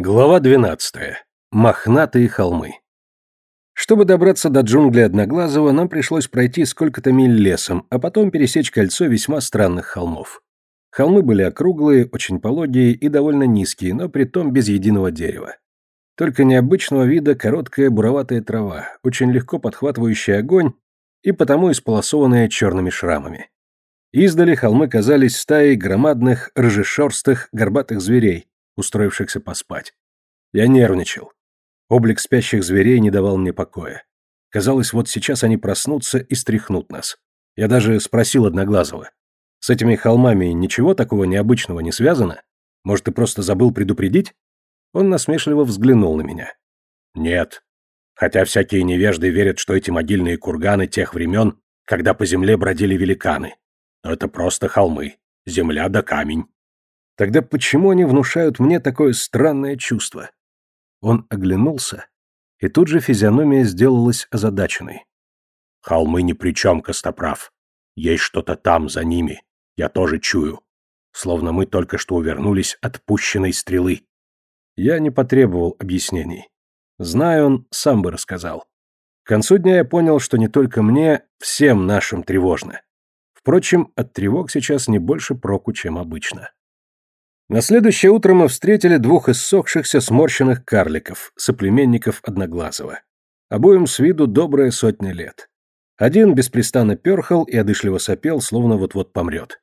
Глава 12. Мохнатые холмы. Чтобы добраться до джунглей Одноглазого, нам пришлось пройти сколько-то миль лесом, а потом пересечь кольцо весьма странных холмов. Холмы были округлые, очень пологие и довольно низкие, но при том без единого дерева. Только необычного вида короткая буроватая трава, очень легко подхватывающая огонь и потому исполосованная черными шрамами. Издали холмы казались стаей громадных, рыжешерстых, горбатых зверей, устроившихся поспать. Я нервничал. Облик спящих зверей не давал мне покоя. Казалось, вот сейчас они проснутся и стряхнут нас. Я даже спросил Одноглазого. С этими холмами ничего такого необычного не связано? Может, ты просто забыл предупредить? Он насмешливо взглянул на меня. Нет. Хотя всякие невежды верят, что эти могильные курганы тех времен, когда по земле бродили великаны. Но это просто холмы. Земля да камень. Тогда почему они внушают мне такое странное чувство? Он оглянулся, и тут же физиономия сделалась озадаченной. Холмы ни при чем, Костоправ. Есть что-то там, за ними. Я тоже чую. Словно мы только что увернулись от пущенной стрелы. Я не потребовал объяснений. Зная он, сам бы рассказал. К концу дня я понял, что не только мне, всем нашим тревожно. Впрочем, от тревог сейчас не больше проку, чем обычно. На следующее утро мы встретили двух иссохшихся сморщенных карликов, соплеменников Одноглазого. Обоим с виду добрая сотня лет. Один беспрестанно перхал и одышливо сопел, словно вот-вот помрет.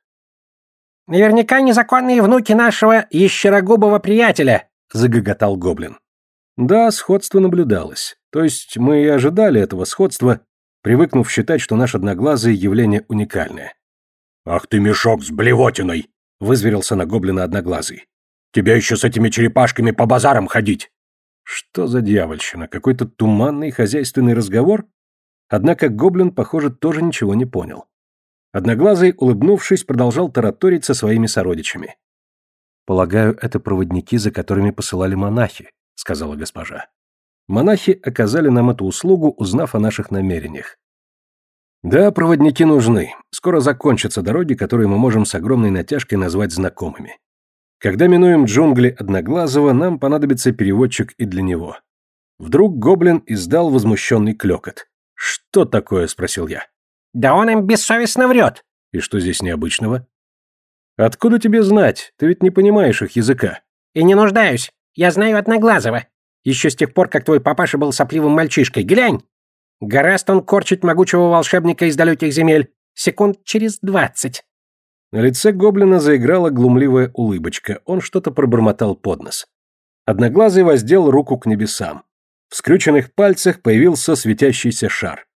«Наверняка незаконные внуки нашего ящерогубого приятеля», — загоготал гоблин. Да, сходство наблюдалось. То есть мы и ожидали этого сходства, привыкнув считать, что наш Одноглазый явление уникальное. «Ах ты мешок с блевотиной!» — вызверился на гоблина одноглазый. «Тебя еще с этими черепашками по базарам ходить!» Что за дьявольщина? Какой-то туманный хозяйственный разговор? Однако гоблин, похоже, тоже ничего не понял. Одноглазый, улыбнувшись, продолжал тараторить со своими сородичами. «Полагаю, это проводники, за которыми посылали монахи», — сказала госпожа. Монахи оказали нам эту услугу, узнав о наших намерениях. Да, проводники нужны. Скоро закончатся дороги, которые мы можем с огромной натяжкой назвать знакомыми. Когда минуем джунгли Одноглазого, нам понадобится переводчик и для него. Вдруг гоблин издал возмущенный клекот. «Что такое?» – спросил я. «Да он им бессовестно врет». «И что здесь необычного?» «Откуда тебе знать? Ты ведь не понимаешь их языка». «И не нуждаюсь. Я знаю Одноглазого. Еще с тех пор, как твой папаша был сопливым мальчишкой. Глянь!» Гораст он корчить могучего волшебника из далеких земель секунд через двадцать. На лице гоблина заиграла глумливая улыбочка, он что-то пробормотал под нос. Одноглазый воздел руку к небесам. В скрюченных пальцах появился светящийся шар.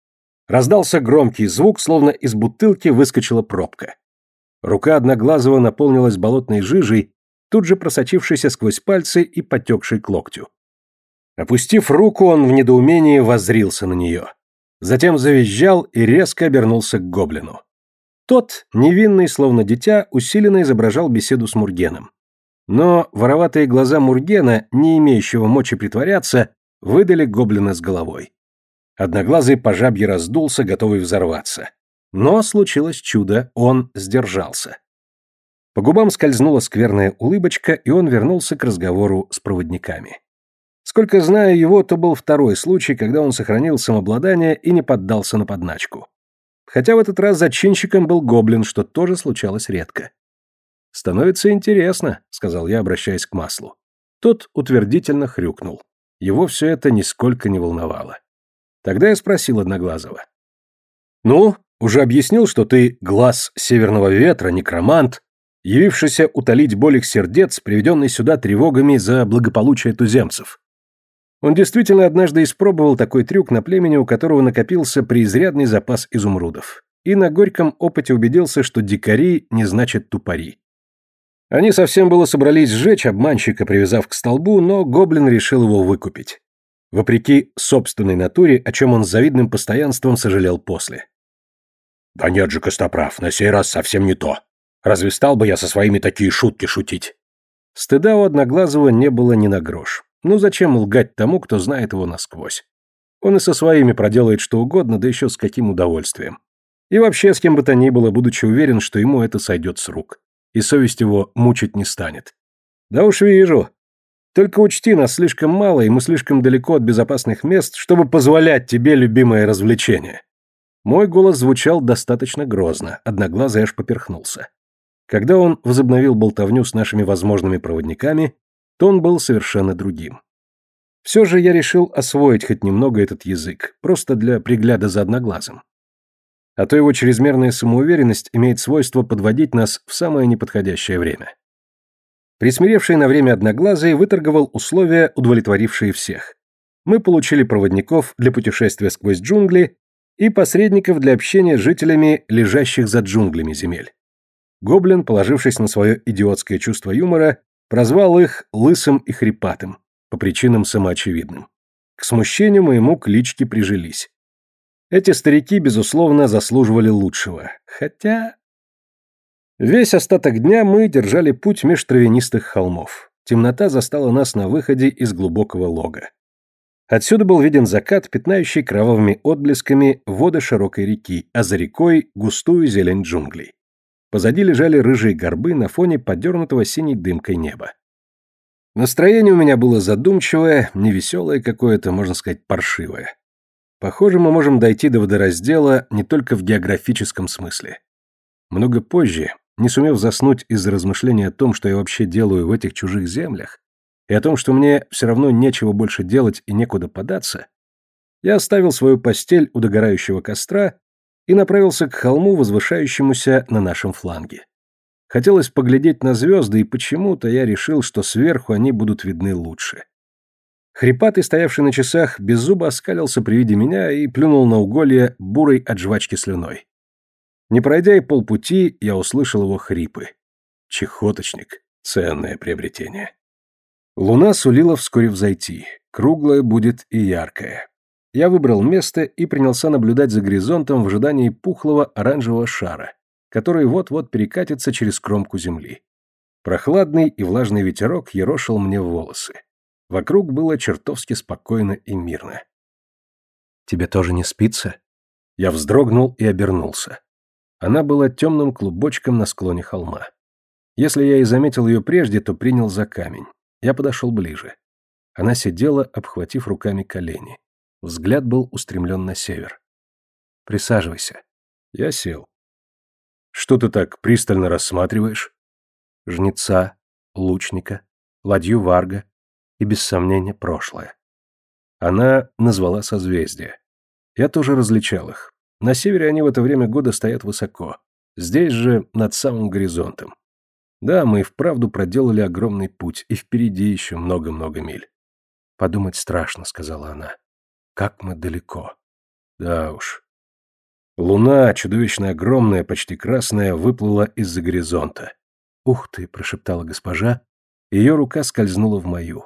Раздался громкий звук, словно из бутылки выскочила пробка. Рука Одноглазого наполнилась болотной жижей, тут же просочившейся сквозь пальцы и потекшей к локтю. Опустив руку, он в недоумении воззрился на нее. Затем завизжал и резко обернулся к гоблину. Тот, невинный, словно дитя, усиленно изображал беседу с Мургеном. Но вороватые глаза Мургена, не имеющего мочи притворяться, выдали гоблина с головой. Одноглазый по жабье раздулся, готовый взорваться. Но случилось чудо, он сдержался. По губам скользнула скверная улыбочка, и он вернулся к разговору с проводниками. Сколько знаю его, то был второй случай, когда он сохранил самообладание и не поддался на подначку. Хотя в этот раз зачинщиком был гоблин, что тоже случалось редко. «Становится интересно», — сказал я, обращаясь к маслу. Тот утвердительно хрюкнул. Его все это нисколько не волновало. Тогда я спросил Одноглазого. «Ну, уже объяснил, что ты глаз северного ветра, некромант, явившийся утолить боль их сердец, приведенный сюда тревогами за благополучие туземцев. Он действительно однажды испробовал такой трюк на племени, у которого накопился преизрядный запас изумрудов. И на горьком опыте убедился, что дикари не значит тупари. Они совсем было собрались сжечь обманщика, привязав к столбу, но гоблин решил его выкупить. Вопреки собственной натуре, о чем он с завидным постоянством сожалел после. «Да нет же, Костоправ, на сей раз совсем не то. Разве стал бы я со своими такие шутки шутить?» Стыда у Одноглазого не было ни на грош. Ну зачем лгать тому, кто знает его насквозь? Он и со своими проделает что угодно, да еще с каким удовольствием. И вообще с кем бы то ни было, будучи уверен, что ему это сойдет с рук. И совесть его мучить не станет. Да уж вижу. Только учти, нас слишком мало, и мы слишком далеко от безопасных мест, чтобы позволять тебе любимое развлечение». Мой голос звучал достаточно грозно, одноглазый аж поперхнулся. Когда он возобновил болтовню с нашими возможными проводниками, то он был совершенно другим. Все же я решил освоить хоть немного этот язык, просто для пригляда за одноглазым. А то его чрезмерная самоуверенность имеет свойство подводить нас в самое неподходящее время. Присмиревший на время одноглазый выторговал условия, удовлетворившие всех. Мы получили проводников для путешествия сквозь джунгли и посредников для общения с жителями, лежащих за джунглями земель. Гоблин, положившись на свое идиотское чувство юмора, прозвал их лысым и хрипатым, по причинам самоочевидным. К смущению моему клички прижились. Эти старики, безусловно, заслуживали лучшего. Хотя... Весь остаток дня мы держали путь меж травянистых холмов. Темнота застала нас на выходе из глубокого лога. Отсюда был виден закат, пятнающий кровавыми отблесками воды широкой реки, а за рекой густую зелень джунглей. Позади лежали рыжие горбы на фоне подернутого синей дымкой неба. Настроение у меня было задумчивое, невеселое какое-то, можно сказать, паршивое. Похоже, мы можем дойти до водораздела не только в географическом смысле. Много позже, не сумев заснуть из-за размышления о том, что я вообще делаю в этих чужих землях, и о том, что мне все равно нечего больше делать и некуда податься, я оставил свою постель у догорающего костра и направился к холму, возвышающемуся на нашем фланге. Хотелось поглядеть на звезды, и почему-то я решил, что сверху они будут видны лучше. Хрипатый, стоявший на часах, без зуба оскалился при виде меня и плюнул на уголье бурой от жвачки слюной. Не пройдя и полпути, я услышал его хрипы. Чехоточник — ценное приобретение. Луна сулила вскоре взойти. Круглая будет и яркая. Я выбрал место и принялся наблюдать за горизонтом в ожидании пухлого оранжевого шара, который вот-вот перекатится через кромку земли. Прохладный и влажный ветерок ерошил мне волосы. Вокруг было чертовски спокойно и мирно. «Тебе тоже не спится?» Я вздрогнул и обернулся. Она была темным клубочком на склоне холма. Если я и заметил ее прежде, то принял за камень. Я подошел ближе. Она сидела, обхватив руками колени. Взгляд был устремлен на север. «Присаживайся». Я сел. «Что ты так пристально рассматриваешь?» Жнеца, лучника, ладью варга и, без сомнения, прошлое. Она назвала созвездия. Я тоже различал их. На севере они в это время года стоят высоко. Здесь же над самым горизонтом. Да, мы и вправду проделали огромный путь, и впереди еще много-много миль. Подумать страшно, сказала она. Как мы далеко. Да уж. Луна, чудовищно огромная, почти красная, выплыла из-за горизонта. «Ух ты!» — прошептала госпожа. Ее рука скользнула в мою.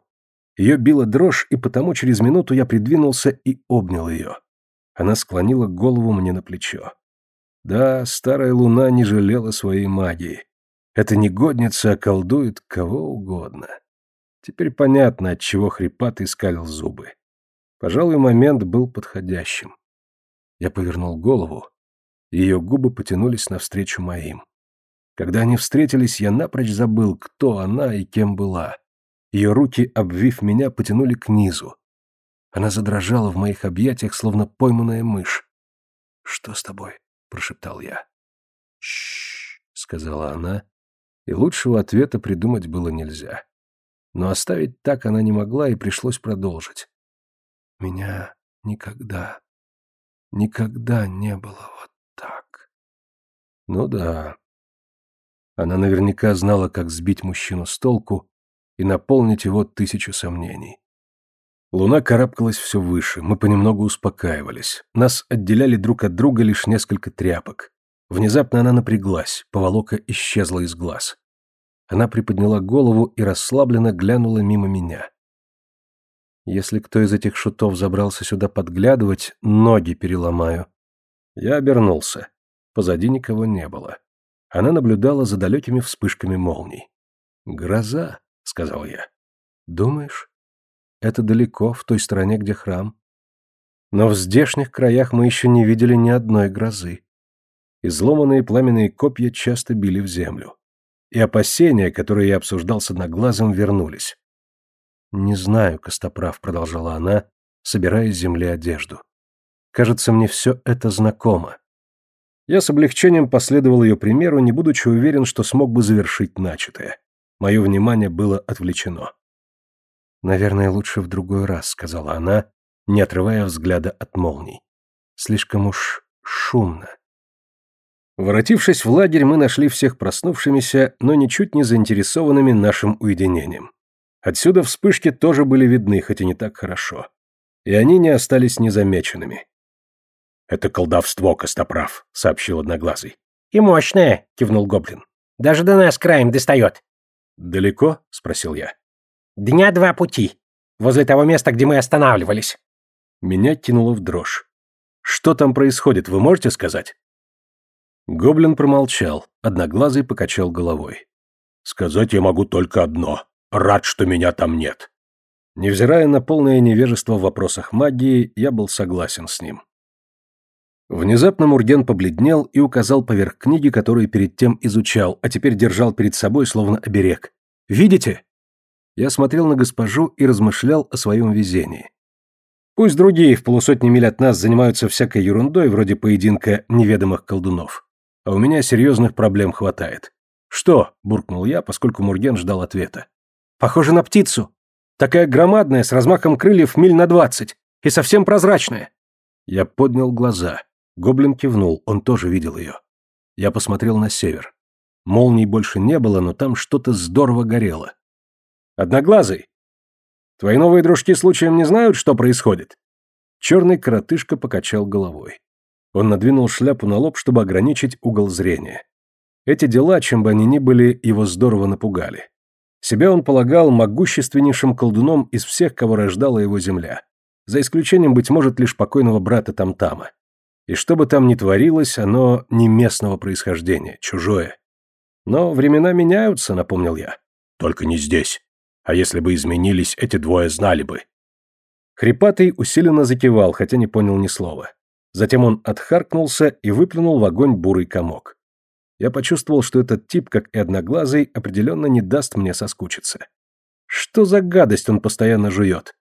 Ее била дрожь, и потому через минуту я придвинулся и обнял ее. Она склонила голову мне на плечо. Да, старая луна не жалела своей магии. Эта негодница околдует кого угодно. Теперь понятно, от чего хрипатый скалил зубы. Пожалуй, момент был подходящим. Я повернул голову, ее губы потянулись навстречу моим. Когда они встретились, я напрочь забыл, кто она и кем была. Ее руки, обвив меня, потянули к низу. Она задрожала в моих объятиях, словно пойманная мышь. «Что с тобой?» — прошептал я. «Ш-ш-ш», сказала она, и лучшего ответа придумать было нельзя. Но оставить так она не могла, и пришлось продолжить. Меня никогда, никогда не было вот так. Ну да. Она наверняка знала, как сбить мужчину с толку и наполнить его тысячу сомнений. Луна карабкалась все выше, мы понемногу успокаивались. Нас отделяли друг от друга лишь несколько тряпок. Внезапно она напряглась, поволока исчезла из глаз. Она приподняла голову и расслабленно глянула мимо меня. Если кто из этих шутов забрался сюда подглядывать, ноги переломаю. Я обернулся. Позади никого не было. Она наблюдала за далекими вспышками молний. «Гроза», — сказал я. «Думаешь? Это далеко, в той стороне, где храм. Но в здешних краях мы еще не видели ни одной грозы изломанные пламенные копья часто били в землю. И опасения, которые я обсуждал с одноглазым, вернулись. «Не знаю, Костоправ», — продолжала она, собирая с земли одежду. «Кажется, мне все это знакомо». Я с облегчением последовал ее примеру, не будучи уверен, что смог бы завершить начатое. Мое внимание было отвлечено. «Наверное, лучше в другой раз», — сказала она, не отрывая взгляда от молний. «Слишком уж шумно». Воротившись в лагерь, мы нашли всех проснувшимися, но ничуть не заинтересованными нашим уединением. Отсюда вспышки тоже были видны, хоть и не так хорошо. И они не остались незамеченными. «Это колдовство, Костоправ», — сообщил Одноглазый. «И мощное», — кивнул Гоблин. «Даже до нас краем достает». «Далеко?» — спросил я. «Дня два пути. Возле того места, где мы останавливались». Меня кинуло в дрожь. «Что там происходит, вы можете сказать?» Гоблин промолчал, одноглазый покачал головой. «Сказать я могу только одно. Рад, что меня там нет». Невзирая на полное невежество в вопросах магии, я был согласен с ним. Внезапно Мурген побледнел и указал поверх книги, которую перед тем изучал, а теперь держал перед собой словно оберег. «Видите?» Я смотрел на госпожу и размышлял о своем везении. Пусть другие в полусотни миль от нас занимаются всякой ерундой, вроде поединка неведомых колдунов а у меня серьезных проблем хватает. Что? буркнул я, поскольку Мурген ждал ответа. Похоже на птицу. Такая громадная, с размахом крыльев миль на двадцать, и совсем прозрачная. Я поднял глаза. Гоблин кивнул, он тоже видел ее. Я посмотрел на север. Молний больше не было, но там что-то здорово горело. Одноглазый. Твои новые дружки случаем не знают, что происходит? Черный коротышка покачал головой. Он надвинул шляпу на лоб, чтобы ограничить угол зрения. Эти дела, чем бы они ни были, его здорово напугали. Себя он полагал могущественнейшим колдуном из всех, кого рождала его земля. За исключением, быть может, лишь покойного брата Тамтама. И что бы там ни творилось, оно не местного происхождения, чужое. Но времена меняются, напомнил я. Только не здесь. А если бы изменились, эти двое знали бы. Хрипатый усиленно закивал, хотя не понял ни слова. Затем он отхаркнулся и выплюнул в огонь бурый комок. Я почувствовал, что этот тип, как и одноглазый, определенно не даст мне соскучиться. Что за гадость он постоянно жует?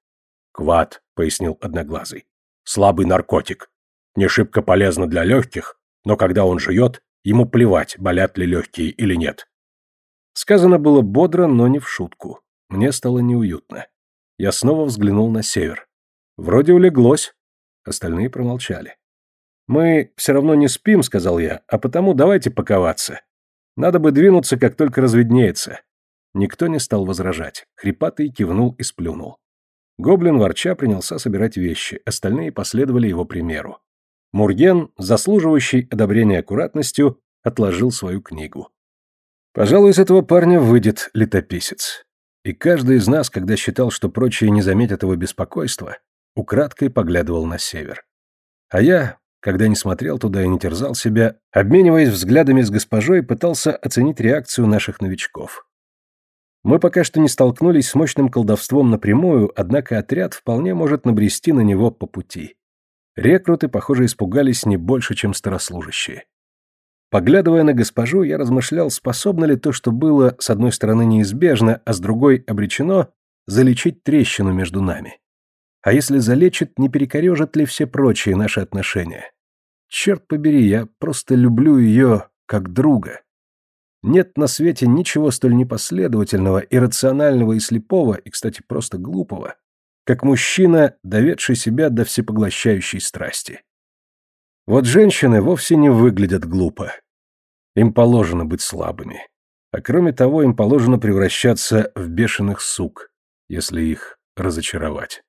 «Квад», — пояснил одноглазый. «Слабый наркотик. Не шибко полезно для легких, но когда он жует, ему плевать, болят ли легкие или нет». Сказано было бодро, но не в шутку. Мне стало неуютно. Я снова взглянул на север. Вроде улеглось. Остальные промолчали. «Мы все равно не спим», — сказал я, — «а потому давайте паковаться. Надо бы двинуться, как только разведнеется». Никто не стал возражать. Хрипатый кивнул и сплюнул. Гоблин ворча принялся собирать вещи, остальные последовали его примеру. Мурген, заслуживающий одобрения аккуратностью, отложил свою книгу. Пожалуй, из этого парня выйдет летописец. И каждый из нас, когда считал, что прочие не заметят его беспокойства, украдкой поглядывал на север. А я, когда не смотрел туда и не терзал себя, обмениваясь взглядами с госпожой, пытался оценить реакцию наших новичков. Мы пока что не столкнулись с мощным колдовством напрямую, однако отряд вполне может набрести на него по пути. Рекруты, похоже, испугались не больше, чем старослужащие. Поглядывая на госпожу, я размышлял, способно ли то, что было, с одной стороны неизбежно, а с другой обречено, залечить трещину между нами. А если залечит, не перекорежит ли все прочие наши отношения? Черт побери, я просто люблю ее как друга. Нет на свете ничего столь непоследовательного, иррационального и слепого, и, кстати, просто глупого, как мужчина, доведший себя до всепоглощающей страсти. Вот женщины вовсе не выглядят глупо. Им положено быть слабыми. А кроме того, им положено превращаться в бешеных сук, если их разочаровать.